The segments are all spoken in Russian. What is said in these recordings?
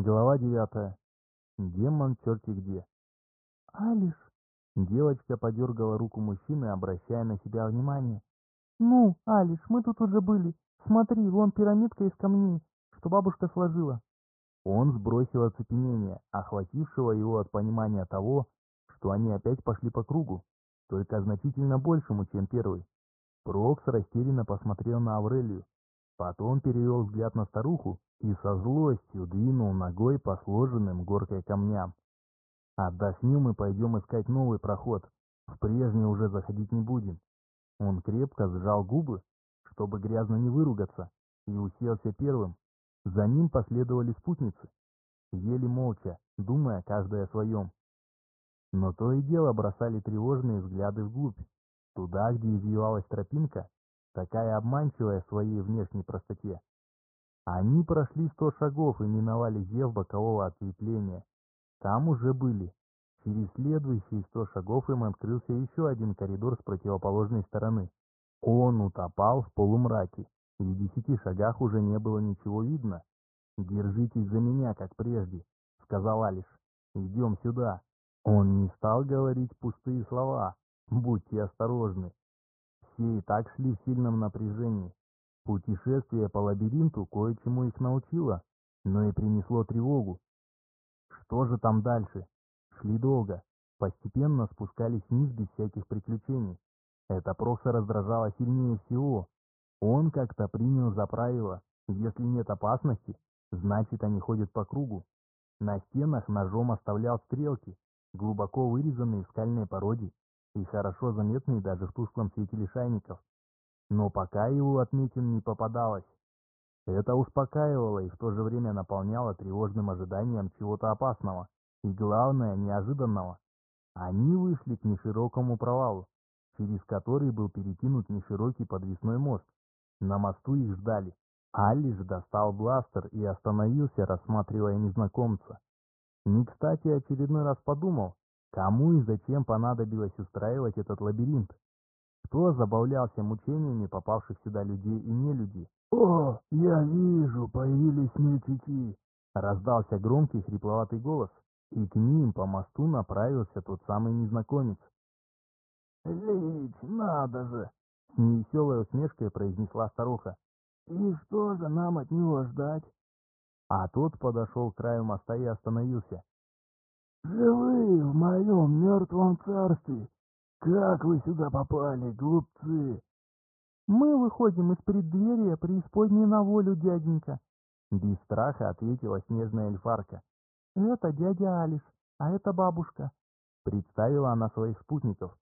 Глава девятая. Демон черти где. «Алиш!» Девочка подергала руку мужчины, обращая на себя внимание. «Ну, Алиш, мы тут уже были. Смотри, вон пирамидка из камней, что бабушка сложила». Он сбросил оцепенение, охватившего его от понимания того, что они опять пошли по кругу, только значительно большему, чем первый. Прокс растерянно посмотрел на Аврелию, потом перевел взгляд на старуху и со злостью двинул ногой по сложенным горкой камням. «Отдохнем и пойдем искать новый проход. В прежний уже заходить не будем». Он крепко сжал губы, чтобы грязно не выругаться, и уселся первым. За ним последовали спутницы, еле молча, думая каждая о своем. Но то и дело бросали тревожные взгляды вглубь, туда, где извивалась тропинка, такая обманчивая своей внешней простоте. Они прошли сто шагов и миновали зев бокового ответвления. Там уже были. Через следующие сто шагов им открылся еще один коридор с противоположной стороны. Он утопал в полумраке, и в десяти шагах уже не было ничего видно. «Держитесь за меня, как прежде», — сказал Алиш. «Идем сюда». Он не стал говорить пустые слова. «Будьте осторожны». Все и так шли в сильном напряжении. Путешествие по лабиринту кое-чему их научило, но и принесло тревогу. Что же там дальше? Шли долго, постепенно спускались вниз без всяких приключений. Это Прокса раздражало сильнее всего. Он как-то принял за правило, если нет опасности, значит они ходят по кругу. На стенах ножом оставлял стрелки, глубоко вырезанные в скальной породе и хорошо заметные даже в тусклом свете лишайников но пока его отметин не попадалось. Это успокаивало и в то же время наполняло тревожным ожиданием чего-то опасного и, главное, неожиданного. Они вышли к неширокому провалу, через который был перекинут неширокий подвесной мост. На мосту их ждали. Алиш достал бластер и остановился, рассматривая незнакомца. Не кстати очередной раз подумал, кому и зачем понадобилось устраивать этот лабиринт. Кто забавлялся мучениями попавших сюда людей и нелюдей? «О, я вижу, появились смельчаки!» Раздался громкий хрипловатый голос, и к ним по мосту направился тот самый незнакомец. «Лич, надо же!» С невеселой усмешкой произнесла старуха. «И что же нам от него ждать?» А тот подошел к краю моста и остановился. «Живы в моем мертвом царстве! «Как вы сюда попали, глупцы?» «Мы выходим из преддверия преисподней на волю, дяденька», — без страха ответила снежная эльфарка. «Это дядя Алиш, а это бабушка», — представила она своих спутников.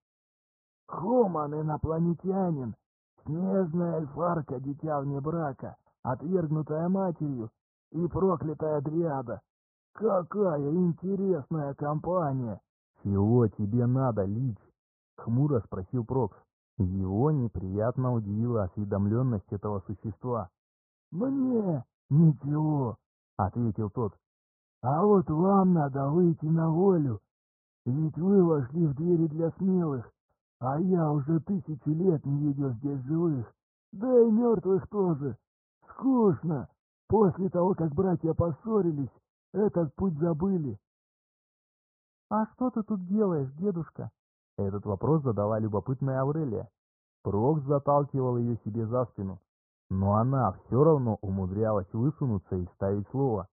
«Хуман инопланетянин, снежная эльфарка, дитя вне брака, отвергнутая матерью и проклятая дриада. Какая интересная компания!» «Чего тебе надо, Лич?» — хмуро спросил Прокс. Его неприятно удивила осведомленность этого существа. «Мне ничего», — ответил тот. «А вот вам надо выйти на волю, ведь вы вошли в двери для смелых, а я уже тысячи лет не видел здесь живых, да и мертвых тоже. Скучно. После того, как братья поссорились, этот путь забыли». «А что ты тут делаешь, дедушка?» Этот вопрос задала любопытная Аврелия. Прокс заталкивал ее себе за спину, но она все равно умудрялась высунуться и ставить слово.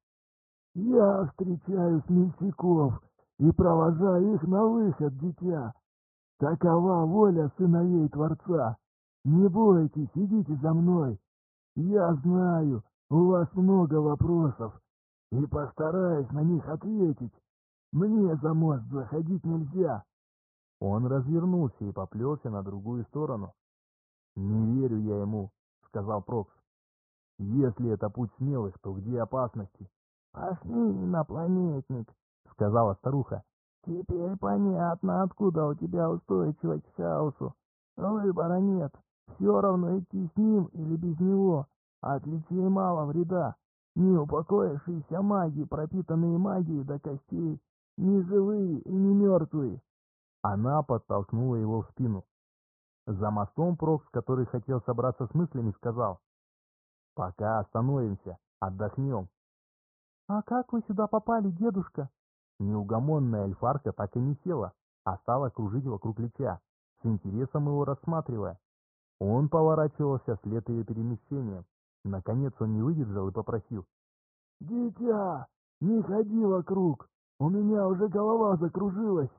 «Я встречаю смельчаков и провожаю их на выход, дитя. Такова воля сыновей Творца. Не бойтесь, идите за мной. Я знаю, у вас много вопросов, и постараюсь на них ответить. Мне за мост заходить нельзя, он развернулся и поплелся на другую сторону. «Не верю я ему», — сказал Прокс. «Если это путь смелых, то где опасности?» «Пошли, инопланетник», — сказала старуха. «Теперь понятно, откуда у тебя устойчивость к хаосу. Выбора нет. Все равно идти с ним или без него. От личей мало вреда. Не упокоившиеся маги, пропитанные магией до костей, не живые и не мертвые. Она подтолкнула его в спину. За мостом Прокс, который хотел собраться с мыслями, сказал, «Пока остановимся, отдохнем». «А как вы сюда попали, дедушка?» Неугомонная эльфарка так и не села, а стала кружить вокруг Лича, с интересом его рассматривая. Он поворачивался вслед ее перемещением. Наконец он не выдержал и попросил. «Дитя, не ходи вокруг, у меня уже голова закружилась».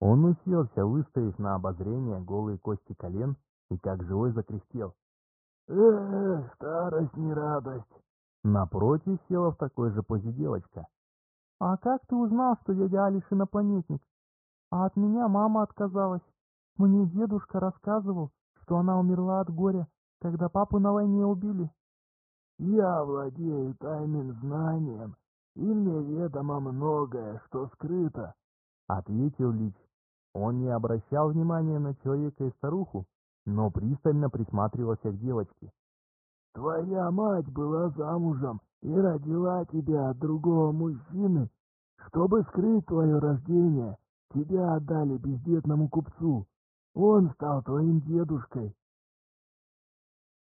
Он уселся, выставив на обозрение голые кости колен и как живой закряхтел. «Эх, старость не радость!» Напротив села в такой же позе девочка. «А как ты узнал, что дядя Алиш инопланетник? А от меня мама отказалась. Мне дедушка рассказывал, что она умерла от горя, когда папу на войне убили». «Я владею тайным знанием, и мне ведомо многое, что скрыто», — ответил Лич. Он не обращал внимания на человека и старуху, но пристально присматривался к девочке. «Твоя мать была замужем и родила тебя от другого мужчины. Чтобы скрыть твое рождение, тебя отдали бездетному купцу. Он стал твоим дедушкой».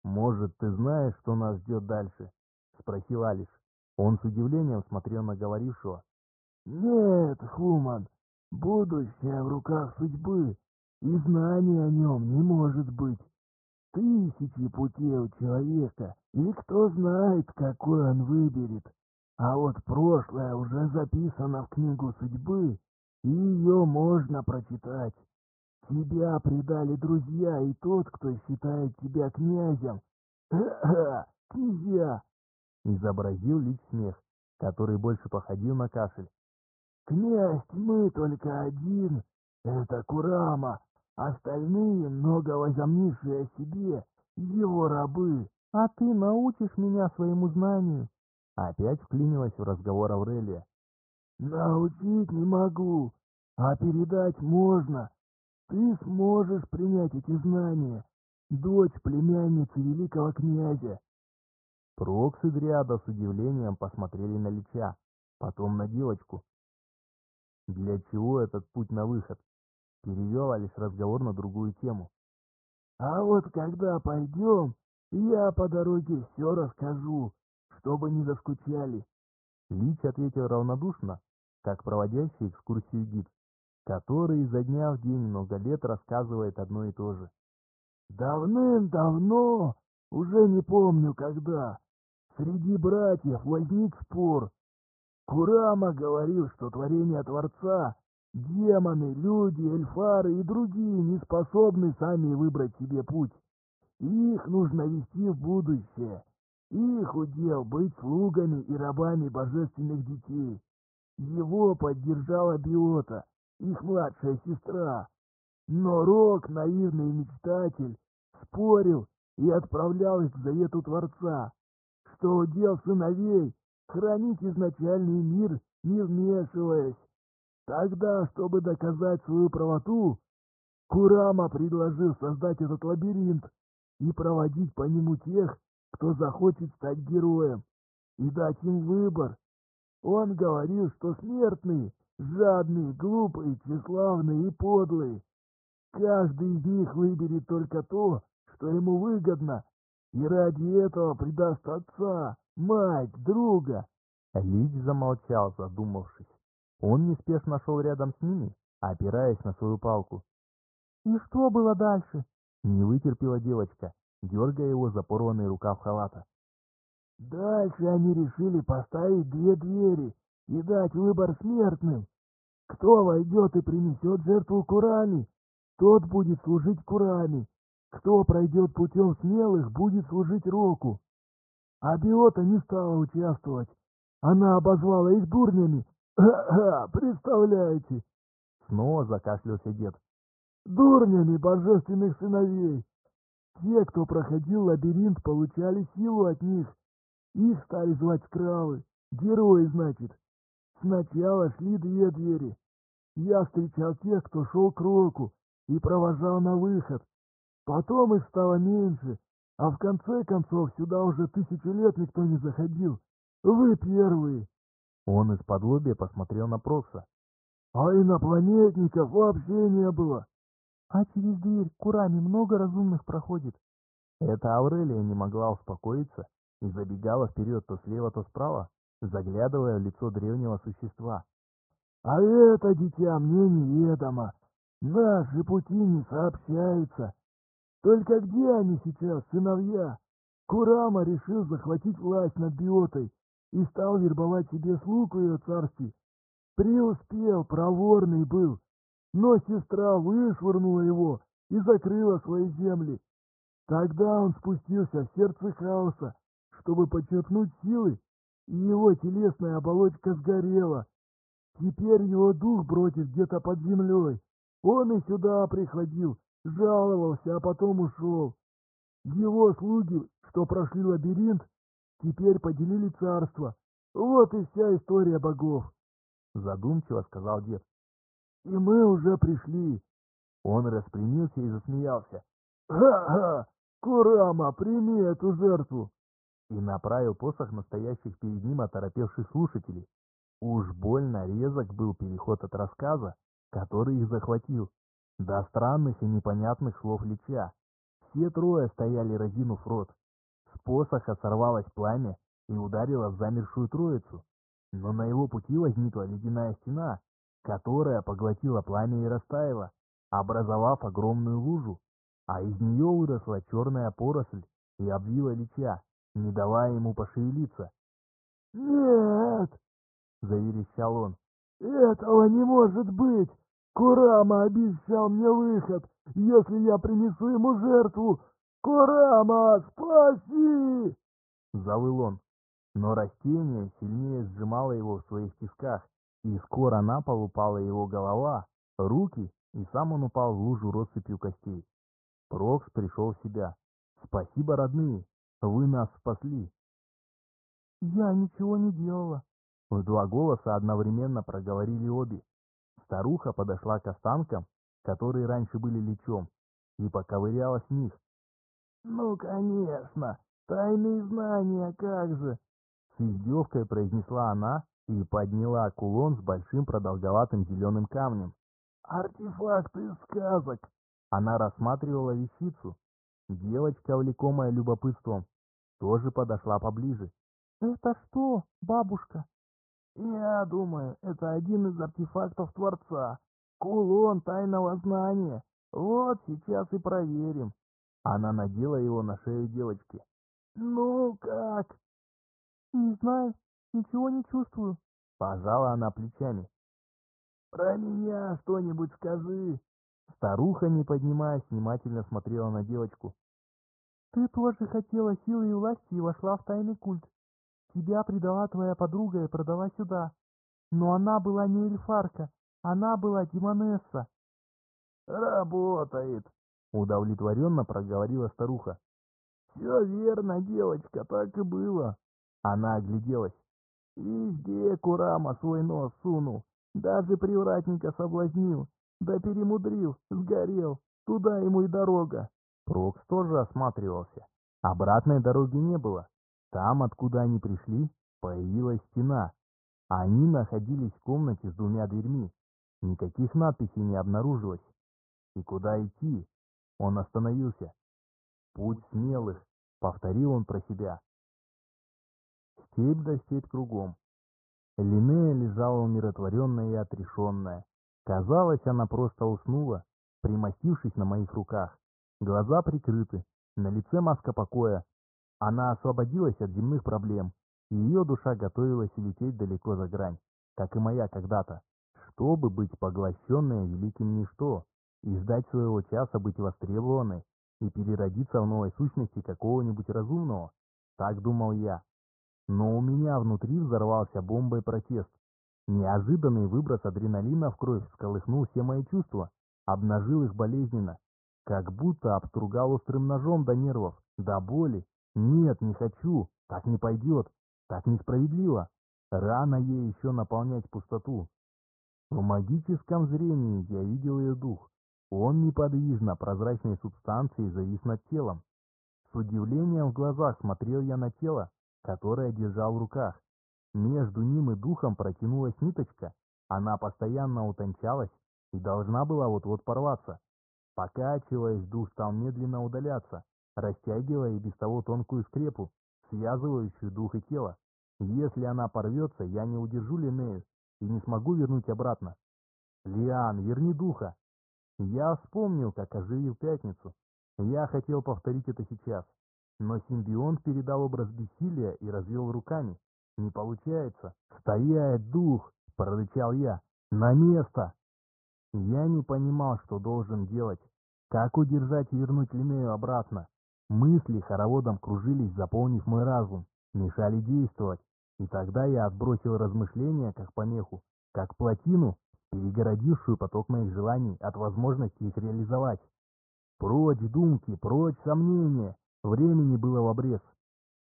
«Может, ты знаешь, что нас ждет дальше?» — спросил Алиш. Он с удивлением смотрел на говорившего. «Нет, Хуман, будущее в руках судьбы, и знания о нем не может быть. Тысячи путей у человека, и кто знает, какой он выберет. А вот прошлое уже записано в книгу судьбы, и ее можно прочитать. Тебя предали друзья и тот, кто считает тебя князем. Ха-ха, князья! Изобразил лишь смех, который больше походил на кашель. Князь тьмы только один, это Курама, остальные, много возомнившие о себе, его рабы. А ты научишь меня своему знанию? Опять вклинилась в разговор Аврелия. Научить не могу, а передать можно. Ты сможешь принять эти знания, дочь племянницы великого князя. Прокс и Дриада с удивлением посмотрели на Лича, потом на девочку. Для чего этот путь на выход? Перевел Алис разговор на другую тему. А вот когда пойдем, я по дороге все расскажу, чтобы не заскучали. Лич ответил равнодушно, как проводящий экскурсию гид который изо дня в день много лет рассказывает одно и то же. Давным-давно, уже не помню когда, среди братьев возник спор. Курама говорил, что творение Творца, демоны, люди, эльфары и другие не способны сами выбрать себе путь. Их нужно вести в будущее. Их удел быть слугами и рабами божественных детей. Его поддержала Биота, их младшая сестра. Но Рок, наивный мечтатель, спорил и отправлял их к завету Творца, что удел сыновей хранить изначальный мир, не вмешиваясь. Тогда, чтобы доказать свою правоту, Курама предложил создать этот лабиринт и проводить по нему тех, кто захочет стать героем, и дать им выбор. Он говорил, что смертные Жадный, глупый, тщеславный и подлый. Каждый из них выберет только то, что ему выгодно, и ради этого предаст отца, мать, друга. Лич замолчал, задумавшись. Он неспешно шел рядом с ними, опираясь на свою палку. «И что было дальше?» Не вытерпела девочка, дергая его за порванный рукав халата. «Дальше они решили поставить две двери и дать выбор смертным. Кто войдет и принесет жертву Курами, тот будет служить Курами. Кто пройдет путем смелых, будет служить Року. А Биота не стала участвовать. Она обозвала их дурнями. Ха-ха, представляете? Снова закашлялся дед. Дурнями божественных сыновей. Те, кто проходил лабиринт, получали силу от них. Их стали звать скравы. Герои, значит. Сначала шли две двери. Я встречал тех, кто шел к Року, и провожал на выход. Потом их стало меньше, а в конце концов сюда уже тысячу лет никто не заходил. Вы первые. Он из-под лобья посмотрел на Прокса. А инопланетников вообще не было. А через дверь курами много разумных проходит. Это Аврелия не могла успокоиться и забегала вперед то слева, то справа, заглядывая в лицо древнего существа. «А это, дитя, мне неведомо. Наши пути не сообщаются. Только где они сейчас, сыновья? Курама решил захватить власть над Биотой и стал вербовать себе слуг в ее царстве. Преуспел, проворный был, но сестра вышвырнула его и закрыла свои земли. Тогда он спустился в сердце хаоса, чтобы подчеркнуть силы, и его телесная оболочка сгорела. Теперь его дух бродит где-то под землей. Он и сюда приходил, жаловался, а потом ушел. Его слуги, что прошли лабиринт, теперь поделили царство. Вот и вся история богов. Задумчиво сказал дед. И мы уже пришли. Он распрямился и засмеялся. Ха-ха! Курама, прими эту жертву! И направил посох настоящих перед ним оторопевших слушателей. Уж больно резок был переход от рассказа, который их захватил, до странных и непонятных слов Лича. Все трое стояли, разинув рот. С посоха сорвалось пламя и ударило в замершую троицу. Но на его пути возникла ледяная стена, которая поглотила пламя и растаяла, образовав огромную лужу, а из нее выросла черная поросль и обвила Лича, не давая ему пошевелиться. «Нет!» — заверещал он. «Этого не может быть! Курама обещал мне выход, если я принесу ему жертву! Курама, спаси!» Завыл он, но растение сильнее сжимало его в своих тисках, и скоро на пол упала его голова, руки, и сам он упал в лужу россыпью костей. Прокс пришел в себя. «Спасибо, родные, вы нас спасли!» «Я ничего не делала», — в два голоса одновременно проговорили обе. Старуха подошла к останкам, которые раньше были лечом, и поковыряла с них. «Ну, конечно, тайные знания, как же!» С издевкой произнесла она и подняла кулон с большим продолговатым зеленым камнем. «Артефакты сказок!» Она рассматривала вещицу. Девочка, влекомая любопытством, тоже подошла поближе. «Это что, бабушка?» Я думаю, это один из артефактов Творца. Кулон тайного знания. Вот сейчас и проверим. Она надела его на шею девочки. Ну как? Не знаю, ничего не чувствую. Пожала она плечами. Про меня что-нибудь скажи. Старуха, не поднимаясь, внимательно смотрела на девочку. Ты тоже хотела силы и власти и вошла в тайный культ. Тебя предала твоя подруга и продала сюда. Но она была не эльфарка, она была демонесса. Работает, удовлетворенно проговорила старуха. Все верно, девочка, так и было. Она огляделась. Везде Курама свой нос сунул, даже привратника соблазнил, да перемудрил, сгорел, туда ему и дорога. Прокс тоже осматривался. Обратной дороги не было. Там, откуда они пришли, появилась стена. Они находились в комнате с двумя дверьми. Никаких надписей не обнаружилось. И куда идти? Он остановился. Путь смелых, повторил он про себя. Степь да степь кругом. Линея лежала умиротворенная и отрешенная. Казалось, она просто уснула, примостившись на моих руках. Глаза прикрыты, на лице маска покоя, она освободилась от земных проблем, и ее душа готовилась лететь далеко за грань, как и моя когда-то, чтобы быть поглощенной великим ничто и ждать своего часа быть востребованной и переродиться в новой сущности какого-нибудь разумного. Так думал я. Но у меня внутри взорвался бомбой протест. Неожиданный выброс адреналина в кровь всколыхнул все мои чувства, обнажил их болезненно, как будто обстругал острым ножом до нервов, до боли, нет, не хочу, так не пойдет, так несправедливо. Рано ей еще наполнять пустоту. В магическом зрении я видел ее дух. Он неподвижно прозрачной субстанцией завис над телом. С удивлением в глазах смотрел я на тело, которое держал в руках. Между ним и духом протянулась ниточка. Она постоянно утончалась и должна была вот-вот порваться. Покачиваясь, дух стал медленно удаляться растягивая и без того тонкую скрепу, связывающую дух и тело. Если она порвется, я не удержу Линею и не смогу вернуть обратно. Лиан, верни духа. Я вспомнил, как оживил пятницу. Я хотел повторить это сейчас. Но симбионт передал образ бессилия и развел руками. Не получается. Стоять, дух! Прорычал я. На место! Я не понимал, что должен делать. Как удержать и вернуть Линею обратно? Мысли хороводом кружились, заполнив мой разум, мешали действовать. И тогда я отбросил размышления как помеху, как плотину, перегородившую поток моих желаний от возможности их реализовать. Прочь думки, прочь сомнения. Времени было в обрез.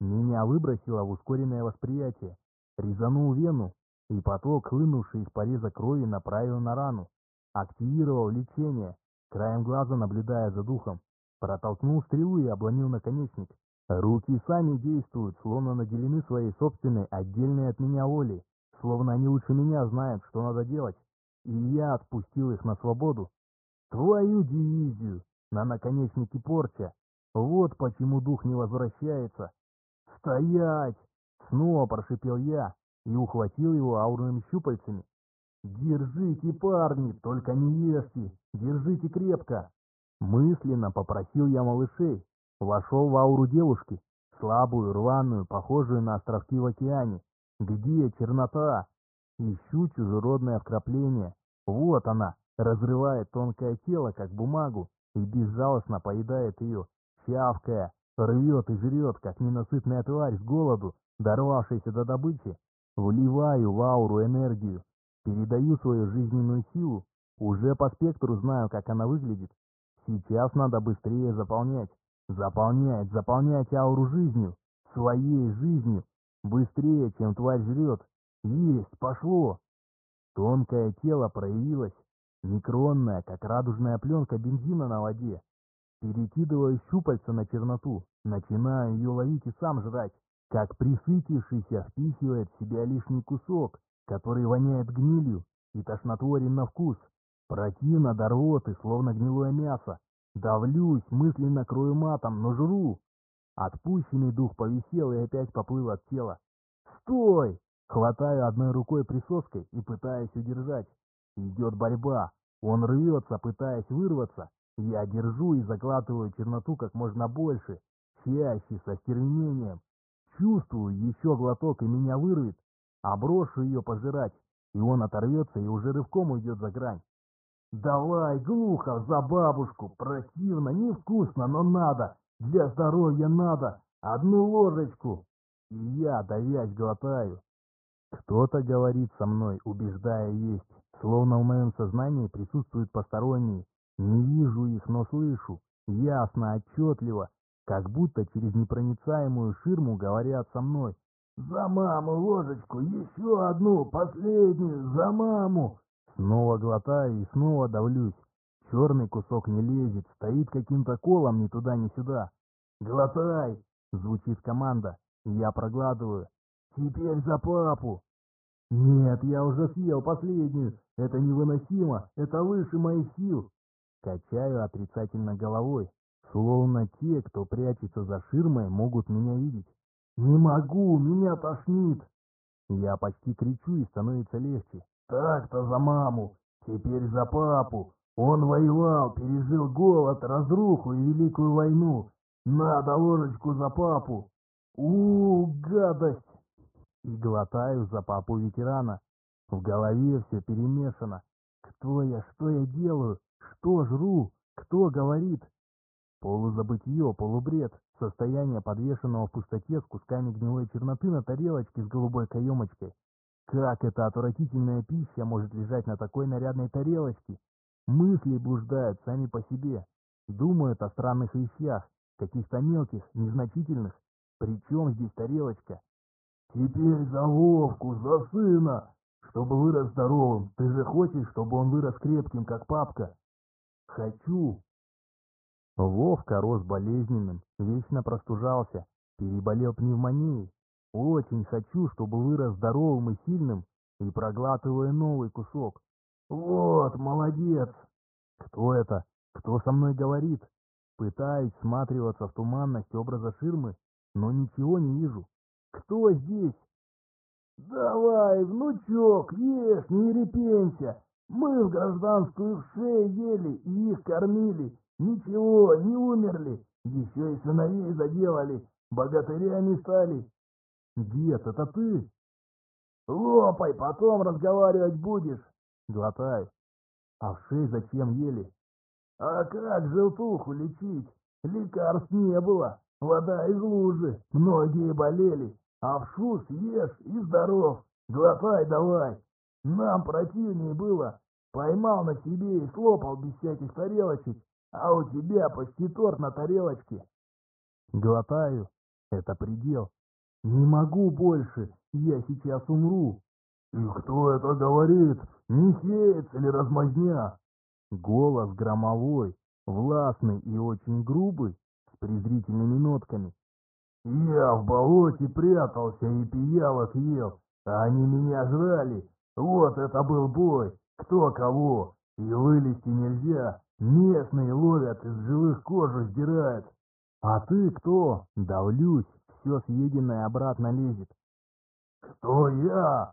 Меня выбросило в ускоренное восприятие. Резанул вену, и поток, хлынувший из пореза крови, направил на рану. Активировал лечение, краем глаза наблюдая за духом. Протолкнул стрелу и обломил наконечник. Руки сами действуют, словно наделены своей собственной, отдельной от меня волей, словно они лучше меня знают, что надо делать. И я отпустил их на свободу. Твою дивизию! На наконечнике порча. Вот почему дух не возвращается. «Стоять!» — снова прошипел я и ухватил его аурными щупальцами. «Держите, парни, только не ешьте! Держите крепко!» Мысленно попросил я малышей. Вошел в ауру девушки, слабую, рваную, похожую на островки в океане. Где чернота? Ищу чужеродное вкрапление. Вот она, разрывает тонкое тело, как бумагу, и безжалостно поедает ее, чавкая, рвет и жрет, как ненасытная тварь с голоду, дорвавшаяся до добычи. Вливаю в ауру энергию, передаю свою жизненную силу, уже по спектру знаю, как она выглядит. Сейчас надо быстрее заполнять, заполнять, заполнять ауру жизнью, своей жизнью, быстрее, чем тварь жрет. Есть, пошло. Тонкое тело проявилось, Микронная, как радужная пленка бензина на воде. Перекидываю щупальца на черноту, начинаю ее ловить и сам жрать, как присытившийся впихивает в себя лишний кусок, который воняет гнилью и тошнотворен на вкус. Противно до рвоты, словно гнилое мясо. Давлюсь, мысленно крою матом, но жру. Отпущенный дух повисел и опять поплыл от тела. «Стой!» Хватаю одной рукой присоской и пытаюсь удержать. Идет борьба. Он рвется, пытаясь вырваться. Я держу и заглатываю черноту как можно больше, чаще, со стервенением. Чувствую, еще глоток и меня вырвет. А брошу ее пожирать, и он оторвется и уже рывком уйдет за грань. «Давай, глухо, за бабушку! Противно, невкусно, но надо! Для здоровья надо! Одну ложечку!» И я, давясь, глотаю. Кто-то говорит со мной, убеждая есть. Словно в моем сознании присутствуют посторонние. Не вижу их, но слышу. Ясно, отчетливо. Как будто через непроницаемую ширму говорят со мной. «За маму ложечку! Еще одну! Последнюю! За маму!» Снова глотаю и снова давлюсь. Черный кусок не лезет, стоит каким-то колом ни туда, ни сюда. «Глотай!» — звучит команда. Я проглатываю. «Теперь за папу!» «Нет, я уже съел последнюю. Это невыносимо. Это выше моих сил». Качаю отрицательно головой, словно те, кто прячется за ширмой, могут меня видеть. «Не могу, меня тошнит!» Я почти кричу и становится легче. «Так-то за маму, теперь за папу. Он воевал, пережил голод, разруху и Великую войну. Надо ложечку за папу. у, -у гадость!» и глотаю за папу ветерана. В голове все перемешано. Кто я, что я делаю, что жру, кто говорит? Полузабытье, полубред, состояние подвешенного в пустоте с кусками гнилой черноты на тарелочке с голубой каемочкой. Как эта отвратительная пища может лежать на такой нарядной тарелочке? Мысли блуждают сами по себе, думают о странных вещах, каких-то мелких, незначительных. Причем здесь тарелочка? Теперь за Вовку, за сына, чтобы вырос здоровым. Ты же хочешь, чтобы он вырос крепким, как папка? Хочу. Вовка рос болезненным, вечно простужался, переболел пневмонией. Очень хочу, чтобы вырос здоровым и сильным, и проглатывая новый кусок. Вот, молодец! Кто это? Кто со мной говорит? Пытаюсь всматриваться в туманность образа ширмы, но ничего не вижу. Кто здесь? Давай, внучок, ешь, не репенься. Мы в гражданскую вшей ели и их кормили. Ничего, не умерли. Еще и сыновей заделали. Богатырями стали. Дед, это ты? Лопай, потом разговаривать будешь. Глотай. А в шеи зачем ели? А как желтуху лечить? Лекарств не было. Вода из лужи. Многие болели. А в шу съешь и здоров. Глотай давай. Нам противнее было. Поймал на себе и слопал без всяких тарелочек. А у тебя почти торт на тарелочке. Глотаю. Это предел. Не могу больше. Я сейчас умру. И кто это говорит? Не сеется ли размазня? Голос громовой, властный и очень грубый, с презрительными нотками. Я в болоте прятался и пиявок ел, а они меня жрали. Вот это был бой, кто кого. И вылезти нельзя, местные ловят, из живых кожу сдирают. А ты кто? Давлюсь, все съеденное обратно лезет. Кто я?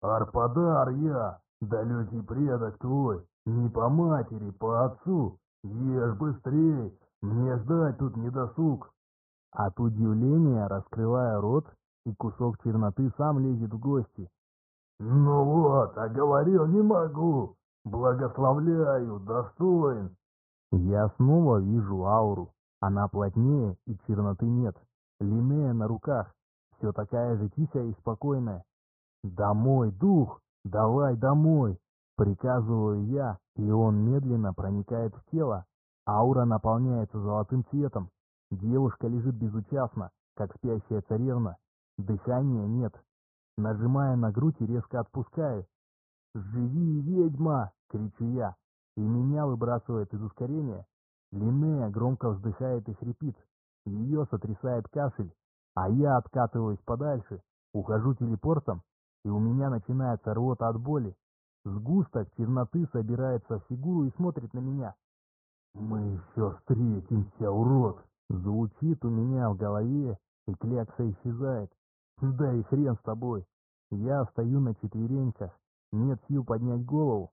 Арпадар я, далекий предок твой, не по матери, по отцу. Ешь быстрей, мне ждать тут не досуг. От удивления, раскрывая рот, и кусок черноты сам лезет в гости. Ну вот, а говорил не могу. Благословляю, достоин. Я снова вижу ауру. Она плотнее, и черноты нет. Линея на руках, все такая же тихая и спокойная. «Домой, дух! Давай домой!» Приказываю я, и он медленно проникает в тело. Аура наполняется золотым цветом. Девушка лежит безучастно, как спящая царевна. Дыхания нет. Нажимая на грудь и резко отпускаю. «Живи, ведьма!» — кричу я. И меня выбрасывает из ускорения. Линнея громко вздыхает и хрипит. Ее сотрясает кашель, а я откатываюсь подальше, ухожу телепортом, и у меня начинается рвота от боли. Сгусток черноты собирается в фигуру и смотрит на меня. «Мы еще встретимся, урод!» Звучит у меня в голове, и клякса исчезает. Да и хрен с тобой. Я стою на четвереньках, нет сил поднять голову.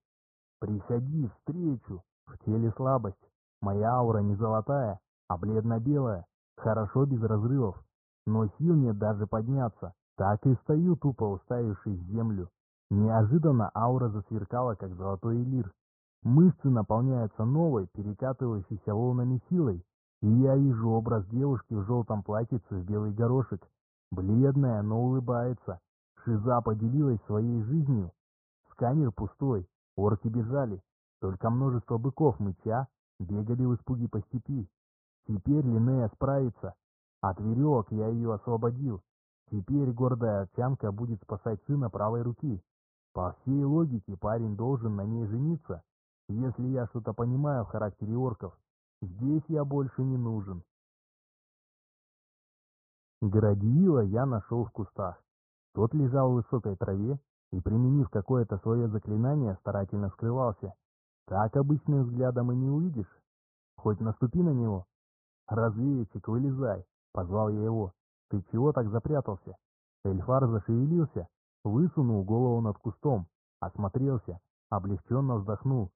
Приходи, встречу. В теле слабость. Моя аура не золотая, а бледно-белая. Хорошо без разрывов. Но сил нет даже подняться. Так и стою, тупо уставившись в землю. Неожиданно аура засверкала, как золотой элир. Мышцы наполняются новой, перекатывающейся волнами силой, и я вижу образ девушки в желтом платьице в белый горошек. Бледная, но улыбается. Шиза поделилась своей жизнью. Сканер пустой, орки бежали. Только множество быков мыча бегали в испуге по степи. Теперь Линея справится. От веревок я ее освободил. Теперь гордая овчанка будет спасать сына правой руки. По всей логике парень должен на ней жениться. Если я что-то понимаю в характере орков, здесь я больше не нужен. Градиила я нашел в кустах. Тот лежал в высокой траве и, применив какое-то свое заклинание, старательно скрывался. Так обычным взглядом и не увидишь. Хоть наступи на него. «Развеечек, вылезай!» — позвал я его. «Ты чего так запрятался?» Эльфар зашевелился, высунул голову над кустом, осмотрелся, облегченно вздохнул.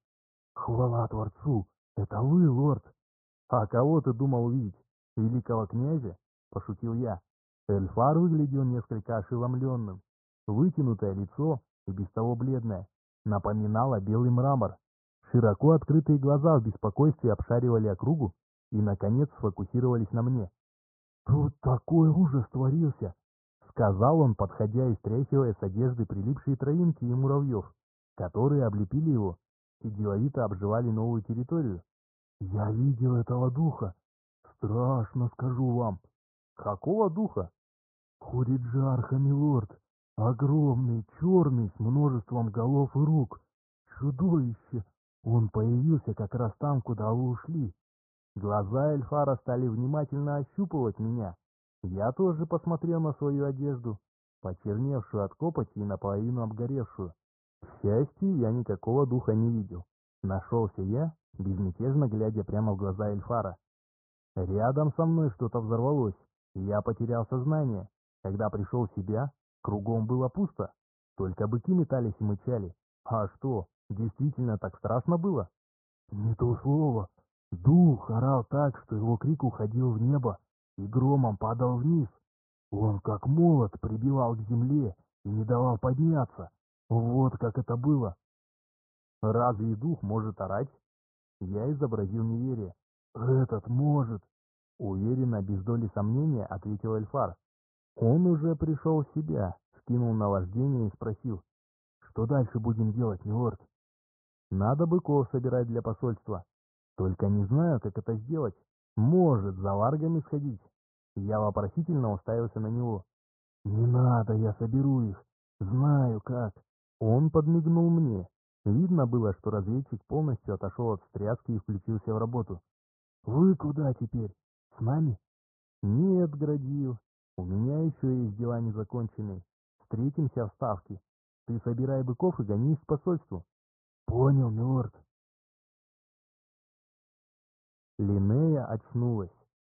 «Хвала Творцу! Это вы, лорд!» «А кого ты думал увидеть? Великого князя?» — пошутил я. Эльфар выглядел несколько ошеломленным. Вытянутое лицо, и без того бледное, напоминало белый мрамор. Широко открытые глаза в беспокойстве обшаривали округу и, наконец, сфокусировались на мне. «Тут такой ужас творился!» — сказал он, подходя и стряхивая с одежды прилипшие травинки и муравьев, которые облепили его и деловито обживали новую территорию. «Я видел этого духа. Страшно, скажу вам». «Какого духа?» «Хуриджарха, милорд. Огромный, черный, с множеством голов и рук. Чудовище. Он появился как раз там, куда вы ушли. Глаза Эльфара стали внимательно ощупывать меня. Я тоже посмотрел на свою одежду, почерневшую от копоти и наполовину обгоревшую. К счастью, я никакого духа не видел. Нашелся я, безмятежно глядя прямо в глаза Эльфара. Рядом со мной что-то взорвалось, и я потерял сознание. Когда пришел в себя, Кругом было пусто, только быки метались и мычали. А что, действительно так страшно было? Не то слово. Дух орал так, что его крик уходил в небо и громом падал вниз. Он, как молот, прибивал к земле и не давал подняться. Вот как это было. Разве дух может орать? Я изобразил неверие. Этот может. Уверенно, без доли сомнения, ответил Эльфар. Он уже пришел в себя, скинул наваждение и спросил. Что дальше будем делать, милорд? Надо быков собирать для посольства. Только не знаю, как это сделать. Может, за варгами сходить? Я вопросительно уставился на него. «Не надо, я соберу их. Знаю как». Он подмигнул мне. Видно было, что разведчик полностью отошел от встряски и включился в работу. «Вы куда теперь? С нами?» «Нет, Градил. У меня еще есть дела незаконченные. Встретимся в Ставке. Ты собирай быков и гони их к посольству». «Понял, милорд». Линея очнулась.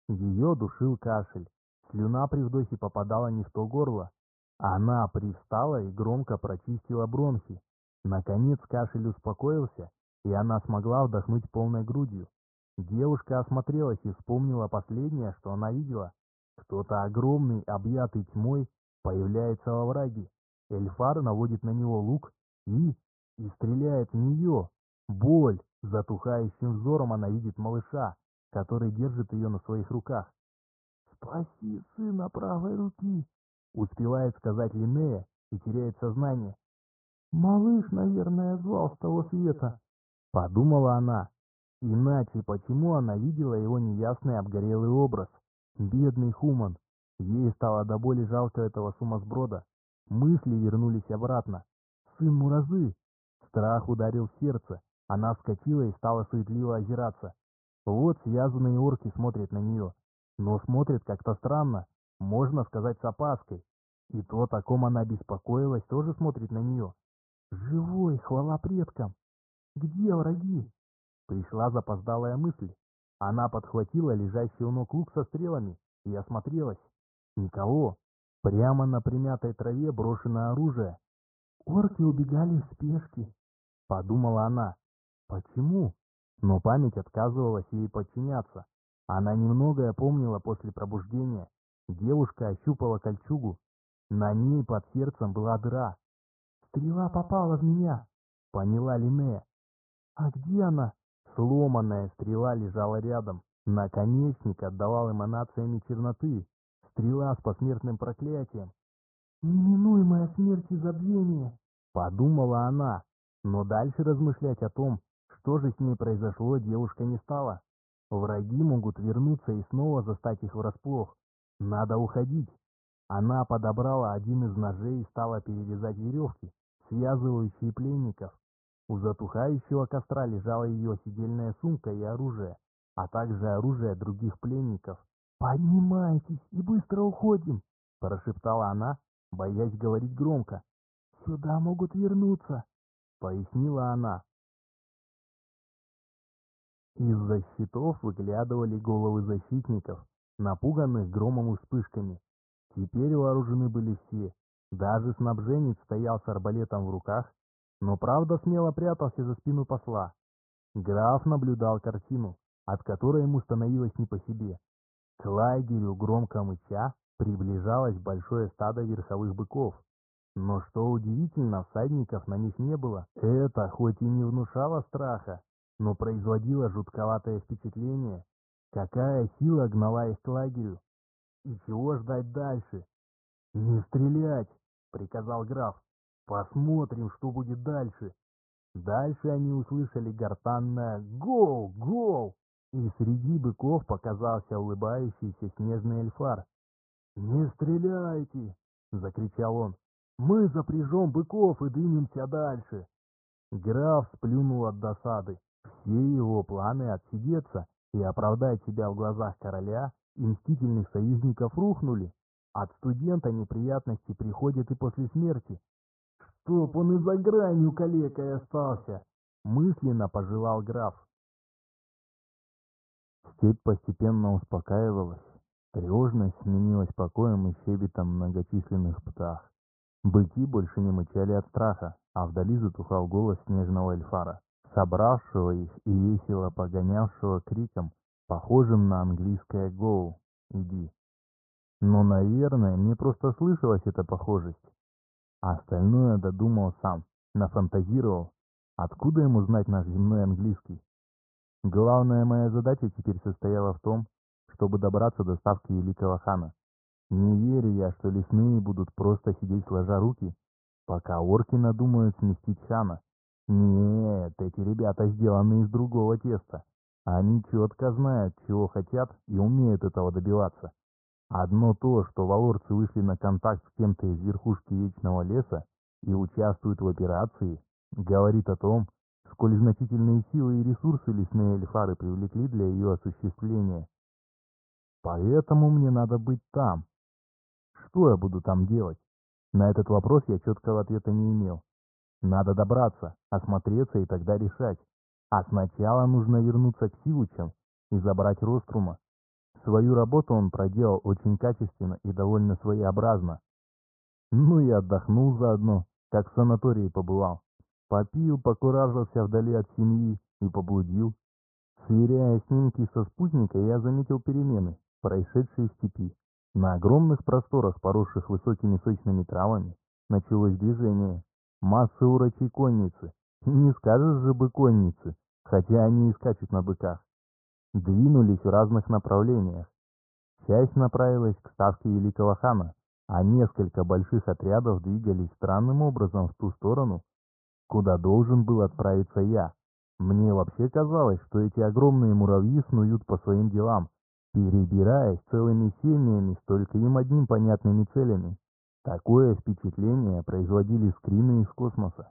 Ее душил кашель. Слюна при вдохе попадала не в то горло. Она привстала и громко прочистила бронхи. Наконец кашель успокоился, и она смогла вдохнуть полной грудью. Девушка осмотрелась и вспомнила последнее, что она видела. Кто-то огромный, объятый тьмой, появляется во враге. Эльфар наводит на него лук и... и стреляет в нее. Боль! Затухающим взором она видит малыша, который держит ее на своих руках. «Спаси сына правой руки!» — успевает сказать Линнея и теряет сознание. «Малыш, наверное, звал с того света», — подумала она. Иначе почему она видела его неясный обгорелый образ? Бедный Хуман. Ей стало до боли жалко этого сумасброда. Мысли вернулись обратно. Сын Муразы. Страх ударил в сердце. Она вскочила и стала суетливо озираться. Вот связанные орки смотрят на нее. Но смотрят как-то странно, можно сказать с опаской. И то, о ком она беспокоилась, тоже смотрит на нее. Живой, хвала предкам! Где враги? Пришла запоздалая мысль. Она подхватила лежащий у ног лук со стрелами и осмотрелась. Никого. Прямо на примятой траве брошено оружие. Орки убегали в спешке, подумала она. Почему? Но память отказывалась ей подчиняться. Она немногое помнила после пробуждения. Девушка ощупала кольчугу. На ней под сердцем была дыра. «Стрела попала в меня», — поняла Линнея. «А где она?» Сломанная стрела лежала рядом. Наконечник отдавал эманациями черноты. Стрела с посмертным проклятием. «Неминуемая смерть и забвение», — подумала она. Но дальше размышлять о том, что же с ней произошло, девушка не стала. Враги могут вернуться и снова застать их врасплох. Надо уходить. Она подобрала один из ножей и стала перерезать веревки, связывающие пленников. У затухающего костра лежала ее сидельная сумка и оружие, а также оружие других пленников. «Поднимайтесь и быстро уходим!» – прошептала она, боясь говорить громко. «Сюда могут вернуться!» – пояснила она. Из-за щитов выглядывали головы защитников, напуганных громом и вспышками. Теперь вооружены были все. Даже снабженец стоял с арбалетом в руках, но правда смело прятался за спину посла. Граф наблюдал картину, от которой ему становилось не по себе. К лагерю, громко мыча, приближалось большое стадо верховых быков. Но что удивительно, всадников на них не было. Это хоть и не внушало страха, но производило жутковатое впечатление. Какая сила гнала их к лагерю? И чего ждать дальше? «Не стрелять!» — приказал граф. «Посмотрим, что будет дальше». Дальше они услышали гортанное «Гоу! Гоу!» И среди быков показался улыбающийся снежный эльфар. «Не стреляйте!» — закричал он. «Мы запряжем быков и двинемся дальше!» Граф сплюнул от досады. Все его планы отсидеться и оправдать себя в глазах короля и мстительных союзников рухнули. От студента неприятности приходят и после смерти. Чтоб он и за гранью калекой остался, мысленно пожелал граф. Степь постепенно успокаивалась. Тревожность сменилась покоем и щебетом многочисленных птах. Быки больше не мычали от страха, а вдали затухал голос снежного эльфара, собравшего их и весело погонявшего криком, похожим на английское «гоу» — «иди». Но, наверное, мне просто слышалась эта похожесть. А остальное додумал сам, нафантазировал. Откуда ему знать наш земной английский? Главная моя задача теперь состояла в том, чтобы добраться до ставки великого хана. Не верю я, что лесные будут просто сидеть сложа руки, пока орки надумают сместить хана. Нет, эти ребята сделаны из другого теста. Они четко знают, чего хотят и умеют этого добиваться. Одно то, что валорцы вышли на контакт с кем-то из верхушки Вечного Леса и участвуют в операции, говорит о том, сколь значительные силы и ресурсы лесные эльфары привлекли для ее осуществления. Поэтому мне надо быть там. Что я буду там делать? На этот вопрос я четкого ответа не имел. Надо добраться, осмотреться и тогда решать. А сначала нужно вернуться к Сивучам и забрать Рострума. Свою работу он проделал очень качественно и довольно своеобразно. Ну и отдохнул заодно, как в санатории побывал. Попил, покуражился вдали от семьи и поблудил. Сверяя снимки со спутника, я заметил перемены происшедшие в степи. На огромных просторах, поросших высокими сочными травами, началось движение. Массы урочей конницы. Не скажешь же бы конницы, хотя они и скачут на быках. Двинулись в разных направлениях. Часть направилась к ставке великого хана, а несколько больших отрядов двигались странным образом в ту сторону, куда должен был отправиться я. Мне вообще казалось, что эти огромные муравьи снуют по своим делам, перебираясь целыми семьями с только им одним понятными целями. Такое впечатление производили скрины из космоса.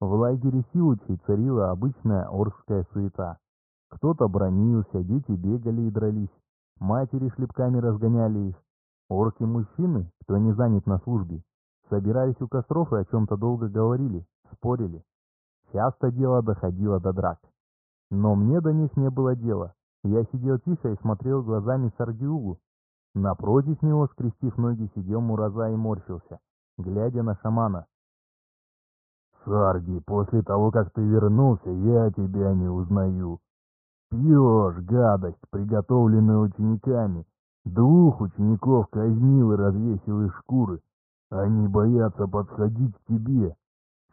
В лагере Силучей царила обычная орская суета. Кто-то бронился, дети бегали и дрались, матери шлепками разгоняли их. Орки-мужчины, кто не занят на службе, собирались у костров и о чем-то долго говорили, спорили. Часто дело доходило до драк. Но мне до них не было дела. Я сидел тихо и смотрел глазами Саргиугу. Напротив него, скрестив ноги, сидел Мураза и морщился, глядя на шамана. «Сарги, после того, как ты вернулся, я тебя не узнаю. Пьешь гадость, приготовленную учениками. Двух учеников казнил и развесил из шкуры. Они боятся подходить к тебе.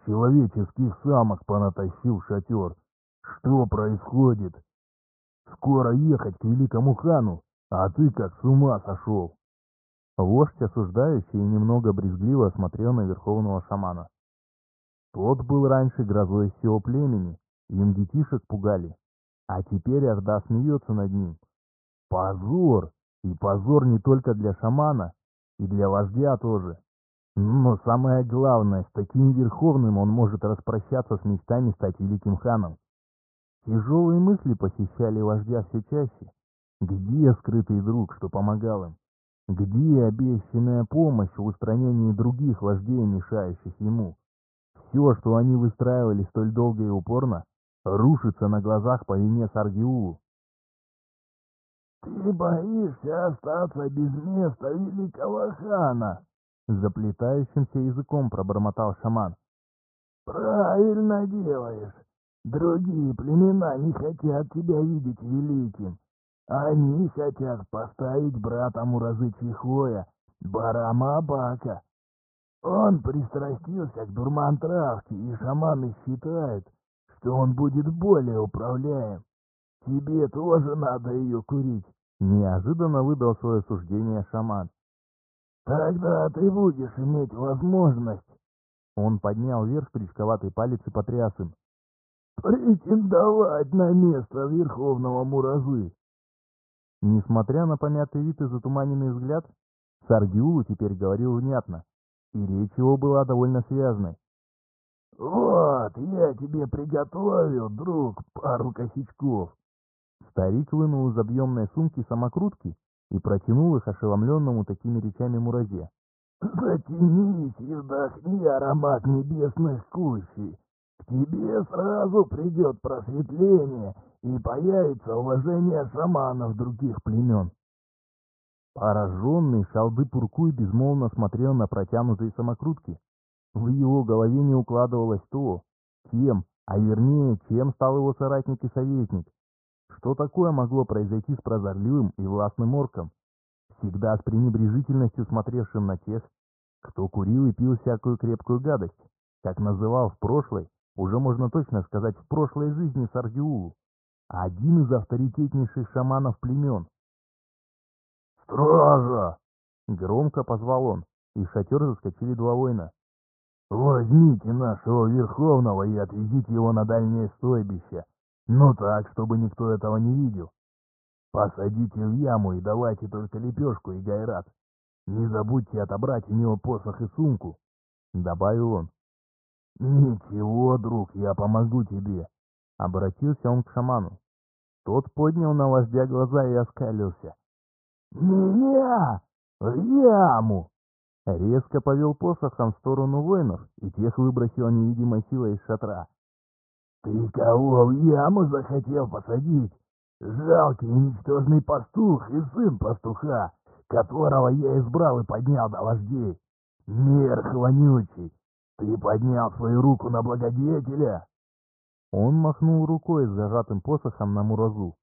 Человеческих самок понатащил шатер. Что происходит?» Скоро ехать к великому хану, а ты как с ума сошел. Вождь, осуждающий немного брезгливо смотрел на верховного шамана. Тот был раньше грозой всего племени, им детишек пугали, а теперь Орда смеется над ним. Позор! И позор не только для шамана, и для вождя тоже. Но самое главное, с таким верховным он может распрощаться с мечтами стать великим ханом. Тяжелые мысли посещали вождя все чаще. Где скрытый друг, что помогал им? Где обещанная помощь в устранении других вождей, мешающих ему? Все, что они выстраивали столь долго и упорно, рушится на глазах по вине Саргиулу. «Ты боишься остаться без места великого хана?» Заплетающимся языком пробормотал шаман. «Правильно делаешь. Другие племена не хотят тебя видеть великим. Они хотят поставить брата Муразы Чихоя, Барама Абака. Он пристрастился к дурман-травке, и шаманы считают, что он будет более управляем. Тебе тоже надо ее курить. Неожиданно выдал свое суждение шаман. Тогда ты будешь иметь возможность. Он поднял вверх крючковатый палец и потряс им претендовать на место Верховного Муразы. Несмотря на помятый вид и затуманенный взгляд, Саргиулу теперь говорил внятно, и речь его была довольно связной. «Вот, я тебе приготовил, друг, пару косячков». Старик вынул из объемной сумки самокрутки и протянул их ошеломленному такими речами Муразе. «Затянись и вдохни аромат небесных кущей. К тебе сразу придет просветление и появится уважение шаманов других племен. Пораженный, Шалды Пуркуй безмолвно смотрел на протянутые самокрутки. В его голове не укладывалось то, кем, а вернее, чем стал его соратник и советник. Что такое могло произойти с прозорливым и властным орком, всегда с пренебрежительностью смотревшим на тех, кто курил и пил всякую крепкую гадость, как называл в прошлой, уже можно точно сказать в прошлой жизни Сардиулу, один из авторитетнейших шаманов племен. «Стража!» — громко позвал он, и в шатер заскочили два воина. «Возьмите нашего Верховного и отвезите его на дальнее стойбище, но так, чтобы никто этого не видел. Посадите в яму и давайте только лепешку и гайрат. Не забудьте отобрать у него посох и сумку», — добавил он. «Ничего, друг, я помогу тебе», — обратился он к шаману. Тот поднял на вождя глаза и оскалился. «Меня! В яму!» Резко повел посохом в сторону воинов, и тех выбросил невидимой силой из шатра. «Ты кого в яму захотел посадить? Жалкий ничтожный пастух и сын пастуха, которого я избрал и поднял до вождей. Мерх вонючий, ты поднял свою руку на благодетеля!» Он махнул рукой с зажатым посохом на муразу,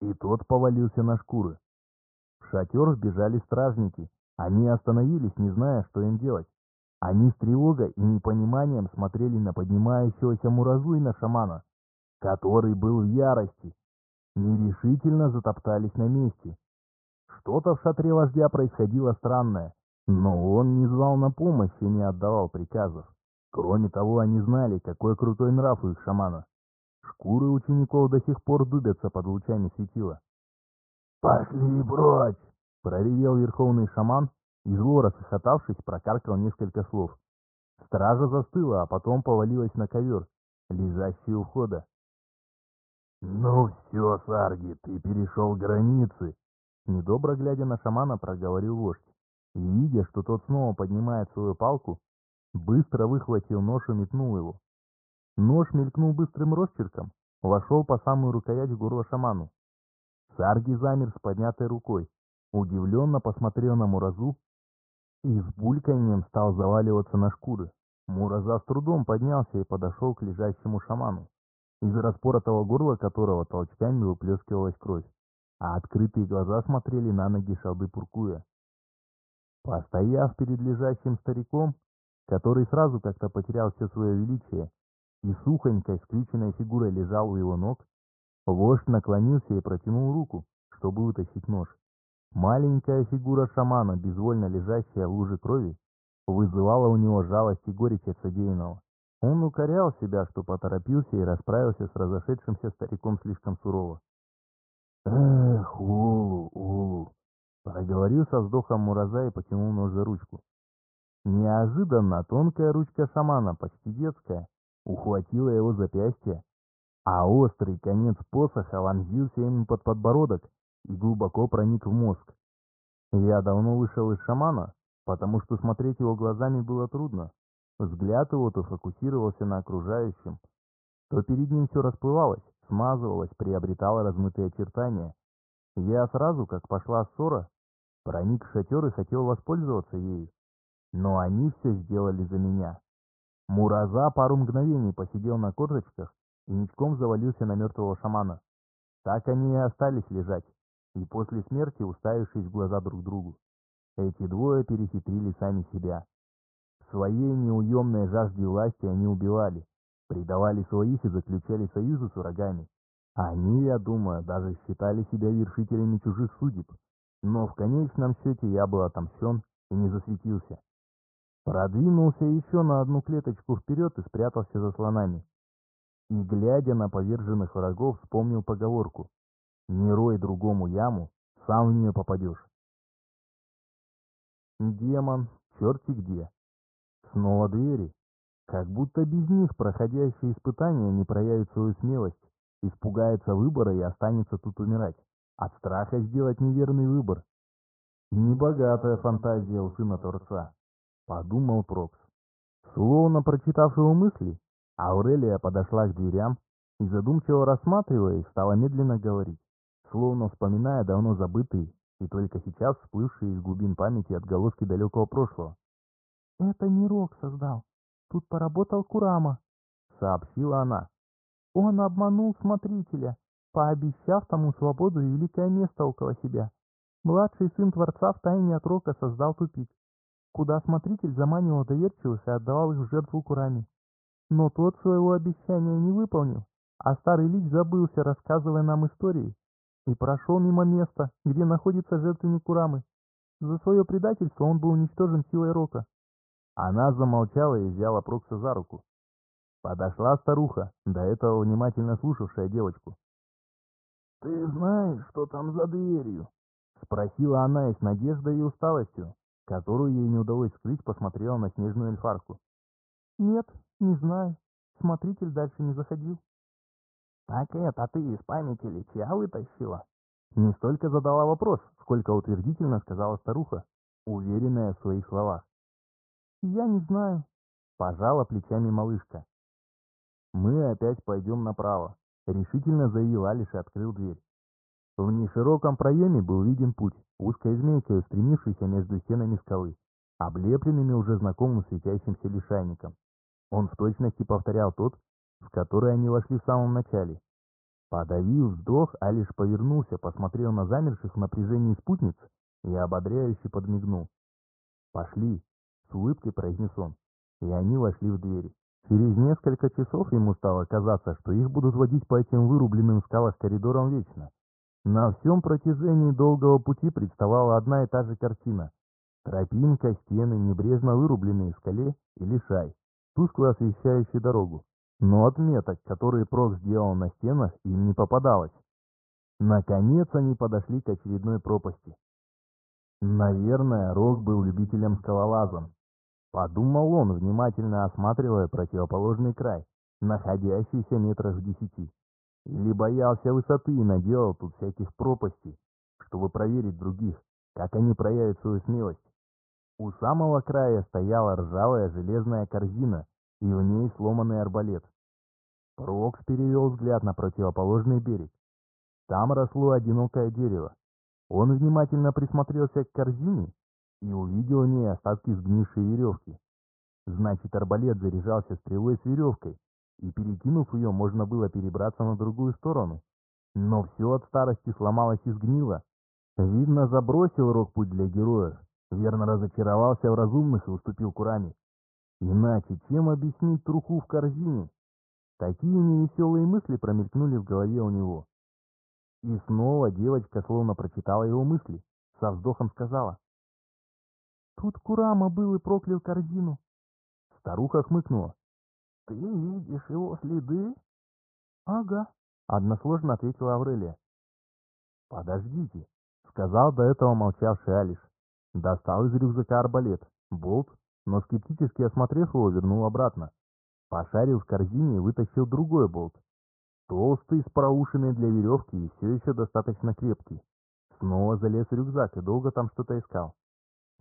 и тот повалился на шкуры. В шатер вбежали стражники, они остановились, не зная, что им делать. Они с тревогой и непониманием смотрели на поднимающегося Муразу и на шамана, который был в ярости. Нерешительно затоптались на месте. Что-то в шатре вождя происходило странное, но он не звал на помощь и не отдавал приказов. Кроме того, они знали, какой крутой нрав у их шамана. Шкуры учеников до сих пор дубятся под лучами светила. «Пошли прочь!» Проревел верховный шаман и, зло расхохотавшись, прокаркал несколько слов. Стража застыла, а потом повалилась на ковер, лежащий у входа. «Ну все, Сарги, ты перешел границы!» Недобро глядя на шамана, проговорил вождь. И, видя, что тот снова поднимает свою палку, быстро выхватил нож и метнул его. Нож мелькнул быстрым росчерком, вошел по самую рукоять в горло шаману. Сарги замер с поднятой рукой, Удивленно посмотрел на Муразу и с бульканьем стал заваливаться на шкуры. Мураза с трудом поднялся и подошел к лежащему шаману, из распоротого горла которого толчками выплескивалась кровь, а открытые глаза смотрели на ноги шалды Пуркуя. Постояв перед лежащим стариком, который сразу как-то потерял все свое величие, и сухонькой, скрюченной фигурой лежал у его ног, вождь наклонился и протянул руку, чтобы вытащить нож. Маленькая фигура шамана, безвольно лежащая в луже крови, вызывала у него жалость и горечь от содеянного. Он укорял себя, что поторопился и расправился с разошедшимся стариком слишком сурово. «Эх, Улу, Улу!» — проговорил со вздохом Мураза и потянул нож за ручку. Неожиданно тонкая ручка шамана, почти детская, ухватила его запястье, а острый конец посоха вонзился ему под подбородок и глубоко проник в мозг. Я давно вышел из шамана, потому что смотреть его глазами было трудно. Взгляд его то фокусировался на окружающем, то перед ним все расплывалось, смазывалось, приобретало размытые очертания. Я сразу, как пошла ссора, проник в шатер и хотел воспользоваться ею. Но они все сделали за меня. Мураза пару мгновений посидел на корточках и ничком завалился на мертвого шамана. Так они и остались лежать, и после смерти уставившись в глаза друг другу. Эти двое перехитрили сами себя. В своей неуемной жажде власти они убивали, предавали своих и заключали союзы с врагами. Они, я думаю, даже считали себя вершителями чужих судеб. Но в конечном счете я был отомщен и не засветился. Продвинулся еще на одну клеточку вперед и спрятался за слонами. И, глядя на поверженных врагов, вспомнил поговорку не рой другому яму, сам в нее попадешь. Демон, черти где. Снова двери. Как будто без них проходящие испытания не проявит свою смелость, испугается выбора и останется тут умирать. От страха сделать неверный выбор. Небогатая фантазия у сына Творца, подумал Прокс. Словно прочитав его мысли, Аурелия подошла к дверям и, задумчиво рассматривая их, стала медленно говорить словно вспоминая давно забытые и только сейчас всплывшие из глубин памяти отголоски далекого прошлого. «Это не Рок создал. Тут поработал Курама», — сообщила она. «Он обманул смотрителя, пообещав тому свободу и великое место около себя. Младший сын Творца в тайне от Рока создал тупик, куда смотритель заманивал доверчивых и отдавал их в жертву Курами. Но тот своего обещания не выполнил, а старый лич забылся, рассказывая нам истории, и прошел мимо места, где находится жертвенник Курамы. За свое предательство он был уничтожен силой Рока. Она замолчала и взяла Прокса за руку. Подошла старуха, до этого внимательно слушавшая девочку. «Ты знаешь, что там за дверью?» Спросила она и с надеждой и усталостью, которую ей не удалось скрыть, посмотрела на снежную эльфарку. «Нет, не знаю. Смотритель дальше не заходил». «Так это ты из памяти Лича вытащила?» Не столько задала вопрос, сколько утвердительно сказала старуха, уверенная в своих словах. «Я не знаю», — пожала плечами малышка. «Мы опять пойдем направо», — решительно заявил Алиш и открыл дверь. В нешироком проеме был виден путь, узкой змейкой устремившийся между стенами скалы, облепленными уже знакомым светящимся лишайником. Он в точности повторял тот, в который они вошли в самом начале. Подавив вздох, Алиш повернулся, посмотрел на замерших в напряжении спутниц и ободряюще подмигнул. «Пошли!» — с улыбкой произнес он, и они вошли в двери. Через несколько часов ему стало казаться, что их будут водить по этим вырубленным в скалах коридорам вечно. На всем протяжении долгого пути представала одна и та же картина. Тропинка, стены, небрежно вырубленные в скале и лишай, тускло освещающий дорогу но отметок, которые Прок сделал на стенах, им не попадалось. Наконец они подошли к очередной пропасти. Наверное, Рок был любителем скалолазом. Подумал он, внимательно осматривая противоположный край, находящийся метрах в десяти. Или боялся высоты и наделал тут всяких пропастей, чтобы проверить других, как они проявят свою смелость. У самого края стояла ржавая железная корзина, и в ней сломанный арбалет. Прокс перевел взгляд на противоположный берег. Там росло одинокое дерево. Он внимательно присмотрелся к корзине и увидел в ней остатки сгнившей веревки. Значит, арбалет заряжался стрелой с веревкой, и, перекинув ее, можно было перебраться на другую сторону. Но все от старости сломалось и сгнило. Видно, забросил Рок путь для героев, верно разочаровался в разумных и уступил Курами. Иначе чем объяснить труху в корзине? Такие невеселые мысли промелькнули в голове у него. И снова девочка словно прочитала его мысли, со вздохом сказала. «Тут Курама был и проклял корзину». Старуха хмыкнула. «Ты видишь его следы?» «Ага», — односложно ответила Аврелия. «Подождите», — сказал до этого молчавший Алиш. Достал из рюкзака арбалет, болт, но скептически осмотрев его, вернул обратно. Пошарил в корзине и вытащил другой болт. Толстый, с проушиной для веревки и все еще достаточно крепкий. Снова залез в рюкзак и долго там что-то искал.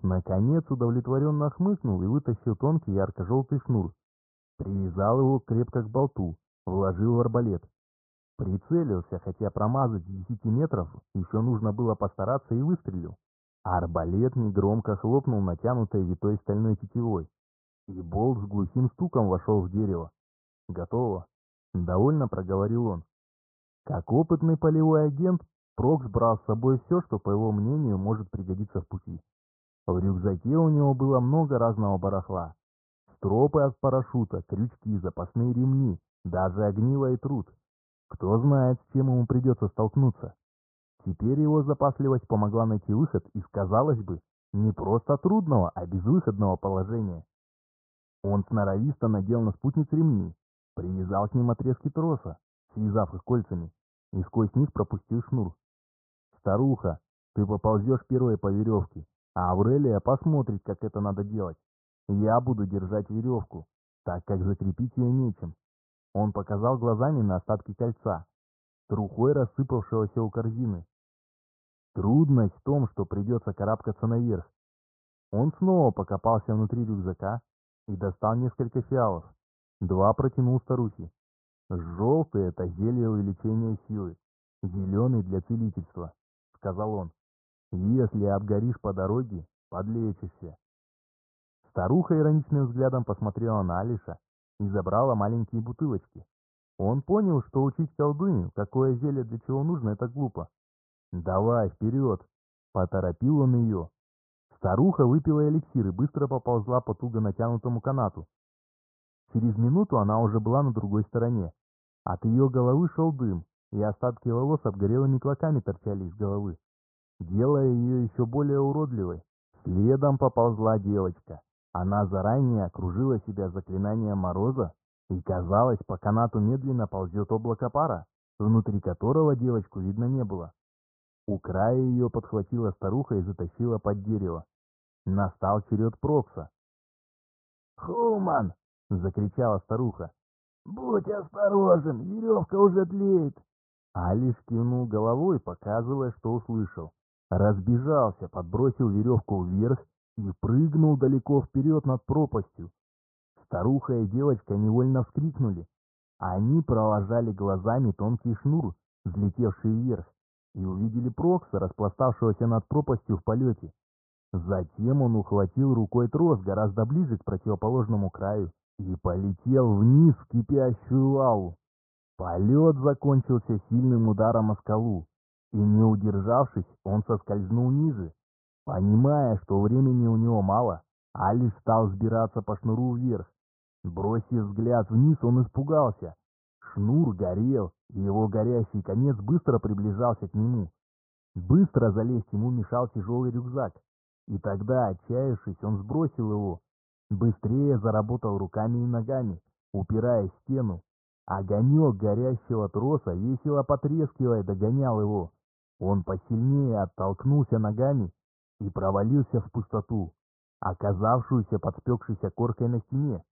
Наконец удовлетворенно хмыкнул и вытащил тонкий ярко-желтый шнур. Привязал его крепко к болту, вложил в арбалет. Прицелился, хотя промазать с десяти метров еще нужно было постараться и выстрелил. арбалет негромко хлопнул натянутой витой стальной тетивой и болт с глухим стуком вошел в дерево. «Готово», — довольно проговорил он. Как опытный полевой агент, Прокс брал с собой все, что, по его мнению, может пригодиться в пути. В рюкзаке у него было много разного барахла. Стропы от парашюта, крючки, запасные ремни, даже огниво и труд. Кто знает, с чем ему придется столкнуться. Теперь его запасливость помогла найти выход из, казалось бы, не просто трудного, а безвыходного положения. Он сноровисто надел на спутниц ремни, привязал к ним отрезки троса, связав их кольцами, и сквозь них пропустил шнур. «Старуха, ты поползешь первой по веревке, а Аврелия посмотрит, как это надо делать. Я буду держать веревку, так как закрепить ее нечем». Он показал глазами на остатки кольца, трухой рассыпавшегося у корзины. Трудность в том, что придется карабкаться наверх. Он снова покопался внутри рюкзака, и достал несколько фиалов. Два протянул старухе. «Желтый — это зелье увеличения силы, зеленый — для целительства», — сказал он. Если обгоришь по дороге, подлечишься. Старуха ироничным взглядом посмотрела на Алиша и забрала маленькие бутылочки. Он понял, что учить колдунью, какое зелье для чего нужно, это глупо. «Давай, вперед!» — поторопил он ее. Старуха выпила эликсир и быстро поползла по туго натянутому канату. Через минуту она уже была на другой стороне. От ее головы шел дым, и остатки волос обгорелыми клоками торчали из головы, делая ее еще более уродливой. Следом поползла девочка. Она заранее окружила себя заклинанием мороза, и казалось, по канату медленно ползет облако пара, внутри которого девочку видно не было. У края ее подхватила старуха и затащила под дерево. Настал черед Прокса. «Хуман!» — закричала старуха. «Будь осторожен, веревка уже тлеет!» Алиш кивнул головой, показывая, что услышал. Разбежался, подбросил веревку вверх и прыгнул далеко вперед над пропастью. Старуха и девочка невольно вскрикнули. Они провожали глазами тонкий шнур, взлетевший вверх, и увидели Прокса, распластавшегося над пропастью в полете. Затем он ухватил рукой трос гораздо ближе к противоположному краю и полетел вниз в кипящую лаву. Полет закончился сильным ударом о скалу, и, не удержавшись, он соскользнул ниже. Понимая, что времени у него мало, Алис стал сбираться по шнуру вверх. Бросив взгляд вниз, он испугался. Шнур горел, и его горящий конец быстро приближался к нему. Быстро залезть ему мешал тяжелый рюкзак. И тогда, отчаявшись, он сбросил его. Быстрее заработал руками и ногами, упираясь в стену. Огонек горящего троса весело потрескивая догонял его. Он посильнее оттолкнулся ногами и провалился в пустоту, оказавшуюся подспекшейся коркой на стене.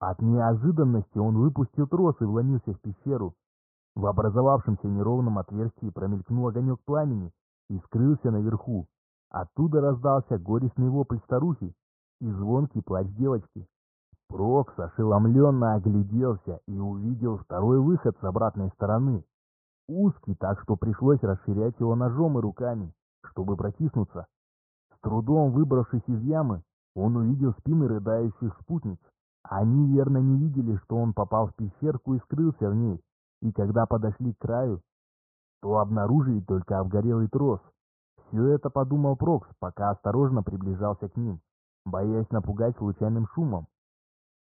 От неожиданности он выпустил трос и вломился в пещеру. В образовавшемся неровном отверстии промелькнул огонек пламени и скрылся наверху. Оттуда раздался горестный вопль старухи и звонкий плач девочки. Прокс ошеломленно огляделся и увидел второй выход с обратной стороны. Узкий, так что пришлось расширять его ножом и руками, чтобы протиснуться. С трудом выбравшись из ямы, он увидел спины рыдающих спутниц. Они верно не видели, что он попал в пещерку и скрылся в ней, и когда подошли к краю, то обнаружили только обгорелый трос. Все это подумал Прокс, пока осторожно приближался к ним, боясь напугать случайным шумом.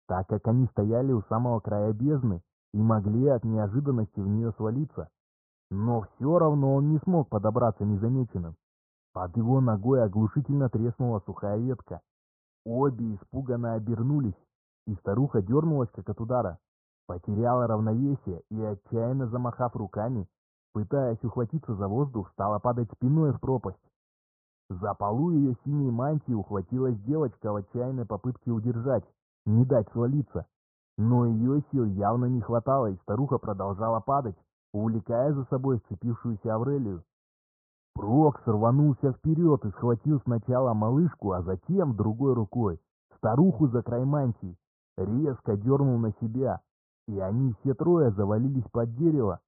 Так как они стояли у самого края бездны и могли от неожиданности в нее свалиться. Но все равно он не смог подобраться незамеченным. Под его ногой оглушительно треснула сухая ветка. Обе испуганно обернулись и старуха дернулась, как от удара. Потеряла равновесие и, отчаянно замахав руками, пытаясь ухватиться за воздух, стала падать спиной в пропасть. За полу ее синей мантии ухватилась девочка в отчаянной попытке удержать, не дать свалиться. Но ее сил явно не хватало, и старуха продолжала падать, увлекая за собой вцепившуюся Аврелию. Прокс рванулся вперед и схватил сначала малышку, а затем другой рукой старуху за край мантии резко дернул на себя, и они все трое завалились под дерево.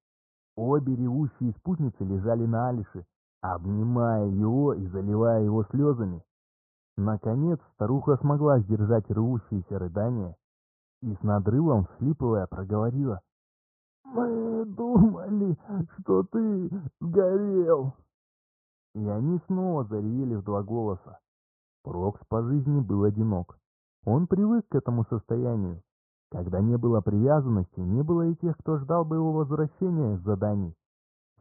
Обе ревущие спутницы лежали на Алише, обнимая его и заливая его слезами. Наконец старуха смогла сдержать рвущиеся рыдания и с надрывом, вслипывая, проговорила. «Мы думали, что ты сгорел!» И они снова заревели в два голоса. Прокс по жизни был одинок. Он привык к этому состоянию. Когда не было привязанности, не было и тех, кто ждал бы его возвращения с заданий.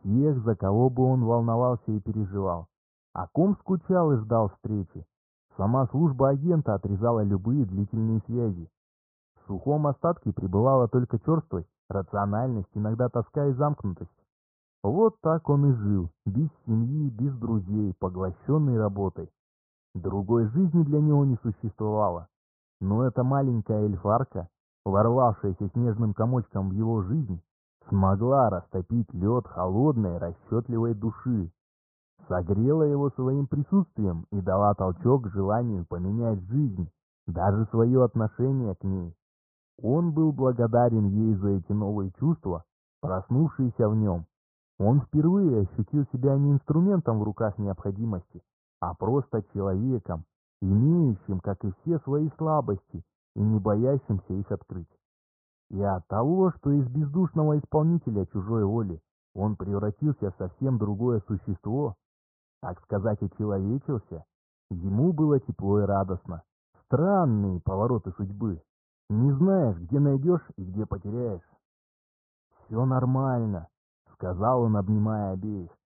Тех, за кого бы он волновался и переживал. О ком скучал и ждал встречи. Сама служба агента отрезала любые длительные связи. В сухом остатке пребывала только черствость, рациональность, иногда тоска и замкнутость. Вот так он и жил, без семьи, без друзей, поглощенный работой. Другой жизни для него не существовало. Но эта маленькая эльфарка, ворвавшаяся снежным комочком в его жизнь, смогла растопить лед холодной, расчетливой души, согрела его своим присутствием и дала толчок желанию поменять жизнь, даже свое отношение к ней. Он был благодарен ей за эти новые чувства, проснувшиеся в нем. Он впервые ощутил себя не инструментом в руках необходимости, а просто человеком, имеющим, как и все, свои слабости и не боящимся их открыть. И от того, что из бездушного исполнителя чужой воли он превратился в совсем другое существо, так сказать, очеловечился, ему было тепло и радостно. Странные повороты судьбы. Не знаешь, где найдешь и где потеряешь. «Все нормально», — сказал он, обнимая обеих.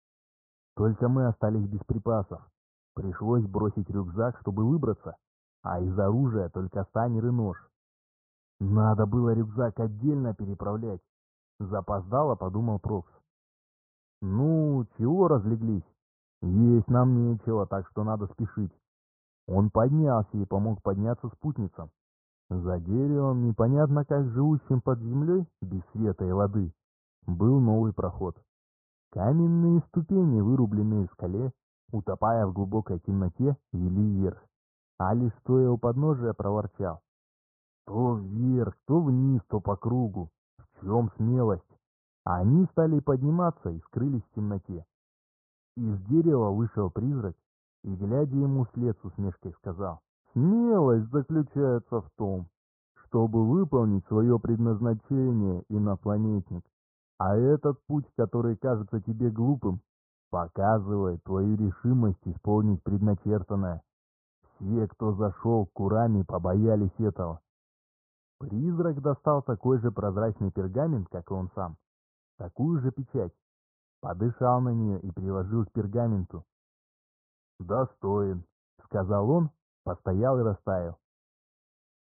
«Только мы остались без припасов. Пришлось бросить рюкзак, чтобы выбраться, а из оружия только станер и нож. Надо было рюкзак отдельно переправлять. Запоздало, подумал Прокс. Ну, чего разлеглись? Есть нам нечего, так что надо спешить. Он поднялся и помог подняться спутницам. За деревом, непонятно как живущим под землей, без света и воды, был новый проход. Каменные ступени, вырубленные в скале, утопая в глубокой темноте, вели вверх. А лишь стоя у подножия, проворчал. То вверх, то вниз, то по кругу. В чем смелость? Они стали подниматься и скрылись в темноте. Из дерева вышел призрак и, глядя ему вслед с усмешкой, сказал, «Смелость заключается в том, чтобы выполнить свое предназначение, инопланетник. А этот путь, который кажется тебе глупым, показывает твою решимость исполнить предначертанное. Все, кто зашел к Курами, побоялись этого. Призрак достал такой же прозрачный пергамент, как и он сам, такую же печать, подышал на нее и приложил к пергаменту. «Достоин», — сказал он, постоял и растаял.